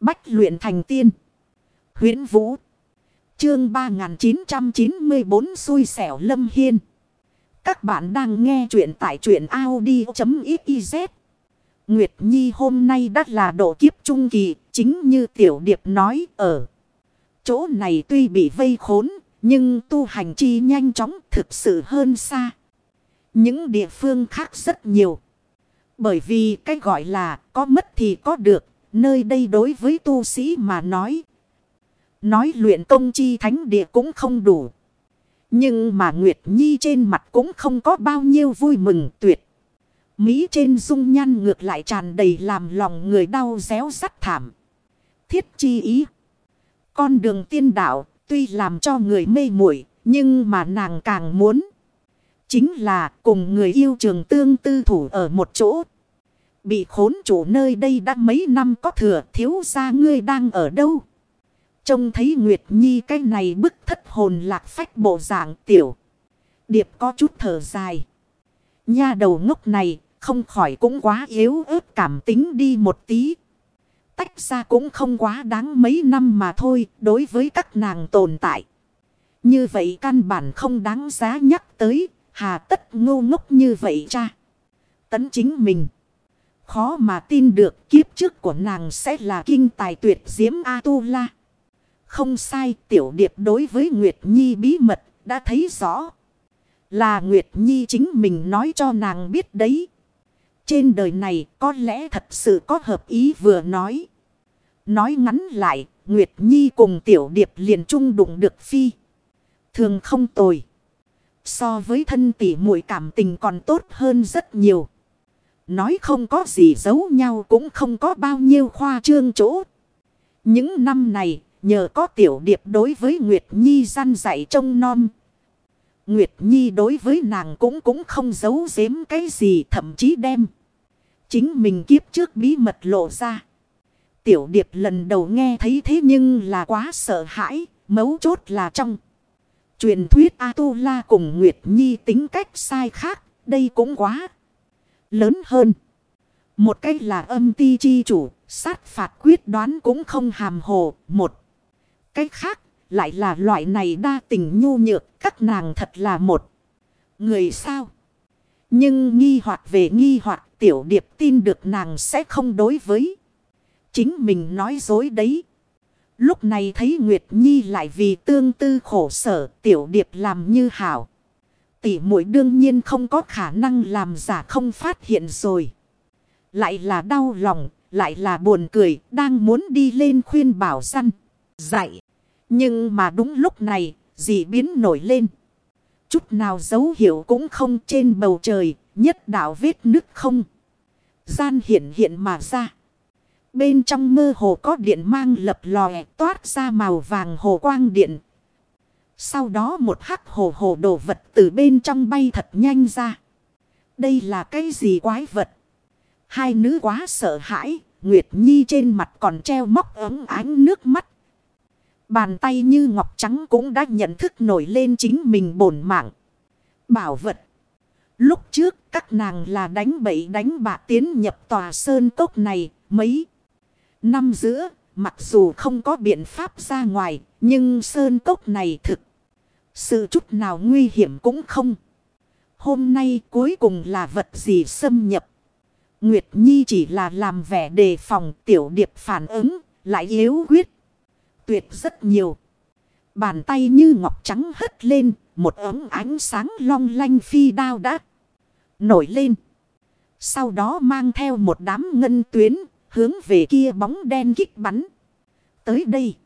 Bách luyện thành tiên. huyễn Vũ. Chương 3994 xui xẻo lâm hiên. Các bạn đang nghe truyện tại truyện Audi.xyz. Nguyệt Nhi hôm nay đã là độ kiếp trung kỳ, chính như Tiểu Điệp nói ở. Chỗ này tuy bị vây khốn, nhưng tu hành chi nhanh chóng thực sự hơn xa. Những địa phương khác rất nhiều. Bởi vì cái gọi là có mất thì có được, nơi đây đối với tu sĩ mà nói. Nói luyện công chi thánh địa cũng không đủ. Nhưng mà Nguyệt Nhi trên mặt cũng không có bao nhiêu vui mừng tuyệt. Mỹ trên dung nhan ngược lại tràn đầy làm lòng người đau réo sắt thảm. Thiết chi ý. Con đường tiên đạo tuy làm cho người mê muội, nhưng mà nàng càng muốn. Chính là cùng người yêu trường tương tư thủ ở một chỗ. Bị khốn chủ nơi đây đã mấy năm có thừa thiếu ra ngươi đang ở đâu. Trông thấy Nguyệt Nhi cái này bức thất hồn lạc phách bộ dạng tiểu. Điệp có chút thở dài. Nha đầu ngốc này không khỏi cũng quá yếu ớt cảm tính đi một tí. Tách ra cũng không quá đáng mấy năm mà thôi đối với các nàng tồn tại. Như vậy căn bản không đáng giá nhắc tới, hà tất ngu ngốc như vậy cha. Tấn chính mình. Khó mà tin được kiếp trước của nàng sẽ là kinh tài tuyệt diễm A-tu-la. Không sai tiểu điệp đối với Nguyệt Nhi bí mật đã thấy rõ. Là Nguyệt Nhi chính mình nói cho nàng biết đấy. Trên đời này có lẽ thật sự có hợp ý vừa nói. Nói ngắn lại, Nguyệt Nhi cùng tiểu điệp liền chung đụng được phi. Thường không tồi. So với thân tỷ muội cảm tình còn tốt hơn rất nhiều. Nói không có gì giấu nhau cũng không có bao nhiêu khoa trương chỗ. Những năm này, nhờ có tiểu điệp đối với Nguyệt Nhi gian dạy trông non. Nguyệt Nhi đối với nàng cũng cũng không giấu giếm cái gì thậm chí đem. Chính mình kiếp trước bí mật lộ ra. Tiểu điệp lần đầu nghe thấy thế nhưng là quá sợ hãi, mấu chốt là trong. Truyền thuyết A-tu-la cùng Nguyệt Nhi tính cách sai khác, đây cũng quá lớn hơn. Một cách là âm ti chi chủ, sát phạt quyết đoán cũng không hàm hồ. Một cách khác lại là loại này đa tình nhu nhược, các nàng thật là một người sao. Nhưng nghi hoặc về nghi hoặc tiểu điệp tin được nàng sẽ không đối với. Chính mình nói dối đấy. Lúc này thấy Nguyệt Nhi lại vì tương tư khổ sở tiểu điệp làm như hảo. Tỷ muội đương nhiên không có khả năng làm giả không phát hiện rồi. Lại là đau lòng, lại là buồn cười, đang muốn đi lên khuyên bảo săn, dạy. Nhưng mà đúng lúc này, dị biến nổi lên. Chút nào dấu hiệu cũng không trên bầu trời, nhất đạo vết nứt không. Gian hiện hiện mà ra. Bên trong mơ hồ có điện mang lập lòe toát ra màu vàng hồ quang điện. Sau đó một hắc hồ hồ đồ vật từ bên trong bay thật nhanh ra. Đây là cái gì quái vật? Hai nữ quá sợ hãi, Nguyệt Nhi trên mặt còn treo móc ấm ánh nước mắt. Bàn tay như ngọc trắng cũng đã nhận thức nổi lên chính mình bổn mạng. Bảo vật. Lúc trước các nàng là đánh bậy đánh bạ tiến nhập tòa sơn cốc này mấy năm giữa. Mặc dù không có biện pháp ra ngoài nhưng sơn cốc này thực. Sự chút nào nguy hiểm cũng không. Hôm nay cuối cùng là vật gì xâm nhập. Nguyệt Nhi chỉ là làm vẻ đề phòng tiểu điệp phản ứng, lại yếu quyết. Tuyệt rất nhiều. Bàn tay như ngọc trắng hất lên, một ấm ánh sáng long lanh phi đao đã nổi lên. Sau đó mang theo một đám ngân tuyến, hướng về kia bóng đen kích bắn. Tới đây.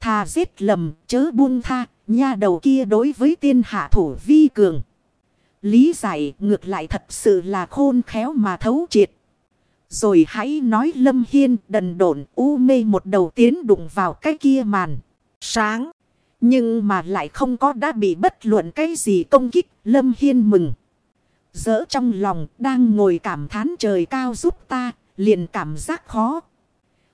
Thà giết lầm, chớ buông tha, nha đầu kia đối với tiên hạ thủ vi cường. Lý giải ngược lại thật sự là khôn khéo mà thấu triệt. Rồi hãy nói Lâm Hiên đần độn u mê một đầu tiến đụng vào cái kia màn. Sáng. Nhưng mà lại không có đã bị bất luận cái gì công kích. Lâm Hiên mừng. Dỡ trong lòng, đang ngồi cảm thán trời cao giúp ta. Liền cảm giác khó.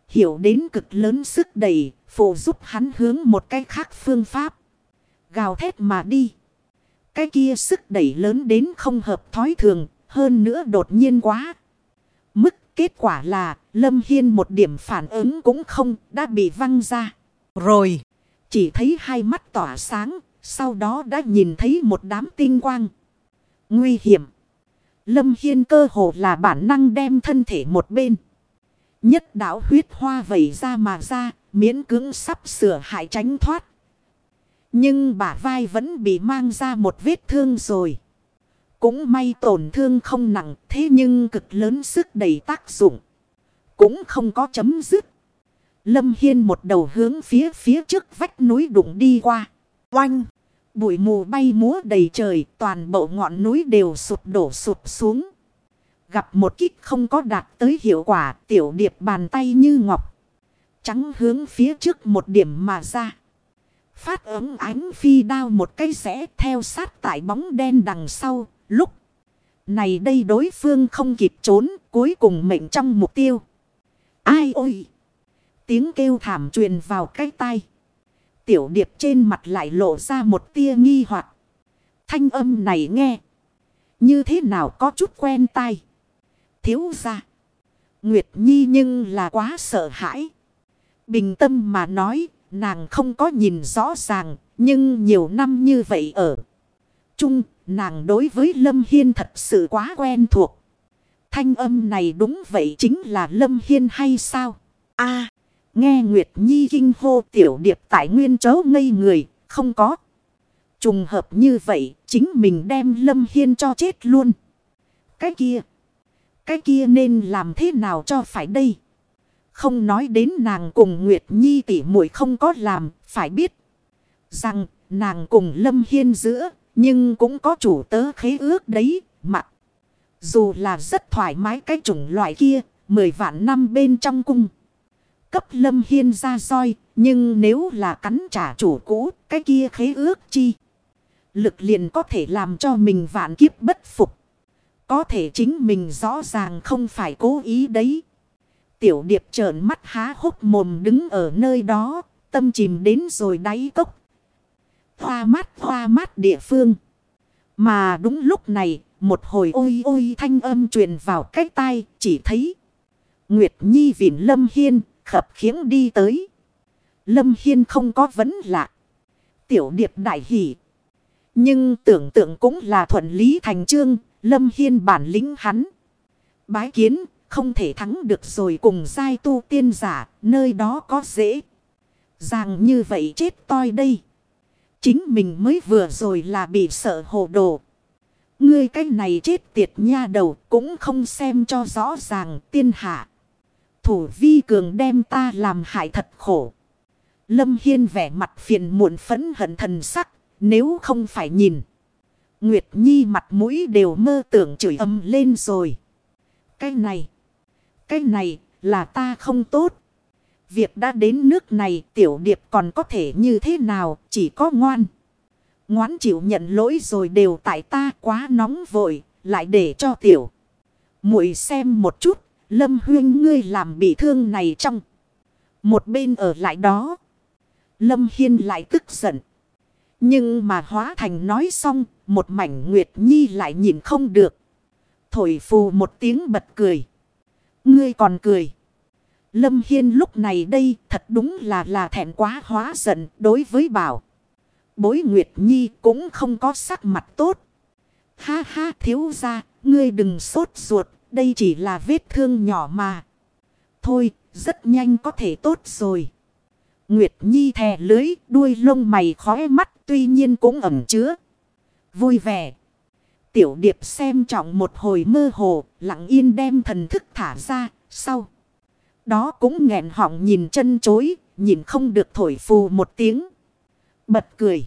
Hiểu đến cực lớn sức đầy Phụ giúp hắn hướng một cái khác phương pháp. Gào thét mà đi. Cái kia sức đẩy lớn đến không hợp thói thường. Hơn nữa đột nhiên quá. Mức Kết quả là Lâm Hiên một điểm phản ứng cũng không đã bị văng ra. Rồi chỉ thấy hai mắt tỏa sáng. Sau đó đã nhìn thấy một đám tinh quang. Nguy hiểm. Lâm Hiên cơ hồ là bản năng đem thân thể một bên. Nhất đảo huyết hoa vẩy ra mà ra, miễn cưỡng sắp sửa hại tránh thoát. Nhưng bả vai vẫn bị mang ra một vết thương rồi. Cũng may tổn thương không nặng, thế nhưng cực lớn sức đầy tác dụng. Cũng không có chấm dứt. Lâm Hiên một đầu hướng phía phía trước vách núi đụng đi qua. Oanh! Bụi mù bay múa đầy trời, toàn bộ ngọn núi đều sụp đổ sụp xuống. Gặp một kích không có đạt tới hiệu quả, tiểu điệp bàn tay như ngọc. Trắng hướng phía trước một điểm mà ra. Phát ấm ánh phi đao một cây rẽ theo sát tại bóng đen đằng sau, lúc. Này đây đối phương không kịp trốn, cuối cùng mệnh trong mục tiêu. Ai ôi! Tiếng kêu thảm truyền vào cái tay tiểu điệp trên mặt lại lộ ra một tia nghi hoặc Thanh âm này nghe. Như thế nào có chút quen tai. Thiếu ra. Nguyệt Nhi nhưng là quá sợ hãi. Bình tâm mà nói. Nàng không có nhìn rõ ràng. Nhưng nhiều năm như vậy ở. Chung nàng đối với Lâm Hiên thật sự quá quen thuộc. Thanh âm này đúng vậy chính là Lâm Hiên hay sao? a Nghe Nguyệt Nhi kinh hô tiểu điệp tại nguyên chấu ngây người, không có. Trùng hợp như vậy, chính mình đem Lâm Hiên cho chết luôn. Cái kia, cái kia nên làm thế nào cho phải đây? Không nói đến nàng cùng Nguyệt Nhi tỉ muội không có làm, phải biết. Rằng, nàng cùng Lâm Hiên giữa, nhưng cũng có chủ tớ khế ước đấy, mặc. Dù là rất thoải mái cái chủng loại kia, mười vạn năm bên trong cung cấp lâm hiên ra roi. Nhưng nếu là cắn trả chủ cũ, cái kia khế ước chi. Lực liền có thể làm cho mình vạn kiếp bất phục. Có thể chính mình rõ ràng không phải cố ý đấy. Tiểu điệp trợn mắt há hốc mồm đứng ở nơi đó, tâm chìm đến rồi đáy cốc. Hoa mát hoa mát địa phương. Mà đúng lúc này, một hồi ôi ôi thanh âm truyền vào cái tai, chỉ thấy. Nguyệt Nhi vịn lâm hiên, khập khiếng đi tới. Lâm Hiên không có vấn lạ. Tiểu điệp đại hỷ. Nhưng tưởng tượng cũng là thuận lý thành trương. Lâm Hiên bản lĩnh hắn. Bái kiến không thể thắng được rồi cùng giai tu tiên giả. Nơi đó có dễ. Rằng như vậy chết toi đây. Chính mình mới vừa rồi là bị sợ hồ đồ. Ngươi cái này chết tiệt nha đầu cũng không xem cho rõ ràng tiên hạ thủ vi cường đem ta làm hại thật khổ. Lâm Hiên vẻ mặt phiền muộn phấn hận thần sắc, nếu không phải nhìn. Nguyệt Nhi mặt mũi đều mơ tưởng chửi âm lên rồi. Cái này, cái này là ta không tốt. Việc đã đến nước này, tiểu điệp còn có thể như thế nào, chỉ có ngoan. Ngoán chịu nhận lỗi rồi đều tại ta quá nóng vội, lại để cho tiểu. muội xem một chút, Lâm huyên ngươi làm bị thương này trong. Một bên ở lại đó. Lâm Hiên lại tức giận. Nhưng mà hóa thành nói xong. Một mảnh Nguyệt Nhi lại nhìn không được. Thổi phù một tiếng bật cười. Ngươi còn cười. Lâm Hiên lúc này đây thật đúng là là thẹn quá hóa giận đối với bảo. Bối Nguyệt Nhi cũng không có sắc mặt tốt. Ha ha thiếu ra, ngươi đừng sốt ruột, đây chỉ là vết thương nhỏ mà. Thôi, rất nhanh có thể tốt rồi. Nguyệt Nhi thè lưới, đuôi lông mày khói mắt tuy nhiên cũng ẩm chứa. Vui vẻ. Tiểu điệp xem trọng một hồi mơ hồ, lặng yên đem thần thức thả ra, sau. Đó cũng nghẹn họng nhìn chân chối, nhìn không được thổi phù một tiếng. Bật cười.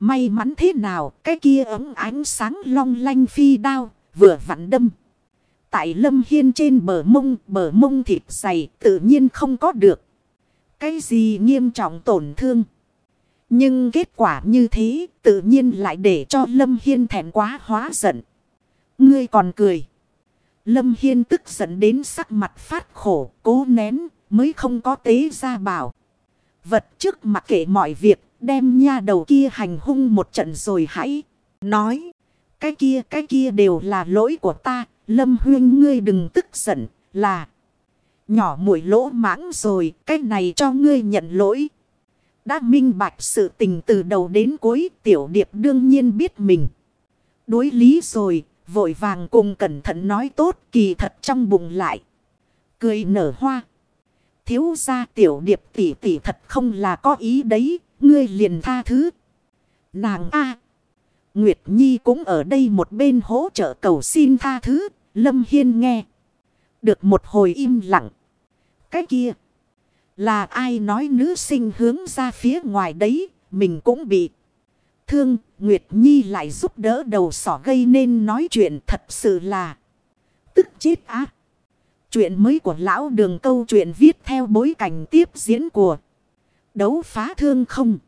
May mắn thế nào, cái kia ấm ánh sáng long lanh phi đao, vừa vặn đâm. Tại lâm hiên trên bờ mông, bờ mông thịt dày tự nhiên không có được. Cái gì nghiêm trọng tổn thương. Nhưng kết quả như thế tự nhiên lại để cho lâm hiên thẹn quá hóa giận. Ngươi còn cười. Lâm Hiên tức giận đến sắc mặt phát khổ, cố nén, mới không có tế ra bảo. Vật trước mặt kể mọi việc, đem nha đầu kia hành hung một trận rồi hãy nói. Cái kia, cái kia đều là lỗi của ta, Lâm huyên ngươi đừng tức giận, là nhỏ mũi lỗ mãng rồi, cái này cho ngươi nhận lỗi. Đã minh bạch sự tình từ đầu đến cuối, tiểu điệp đương nhiên biết mình. Đối lý rồi, vội vàng cùng cẩn thận nói tốt, kỳ thật trong bụng lại. Cười nở hoa. Thiếu ra tiểu điệp tỷ tỷ thật không là có ý đấy, ngươi liền tha thứ. Nàng A. Nguyệt Nhi cũng ở đây một bên hỗ trợ cầu xin tha thứ, Lâm Hiên nghe. Được một hồi im lặng. Cái kia. Là ai nói nữ sinh hướng ra phía ngoài đấy. Mình cũng bị. Thương. Nguyệt Nhi lại giúp đỡ đầu sỏ gây nên nói chuyện thật sự là. Tức chết á. Chuyện mới của lão đường câu chuyện viết theo bối cảnh tiếp diễn của đấu phá thương không.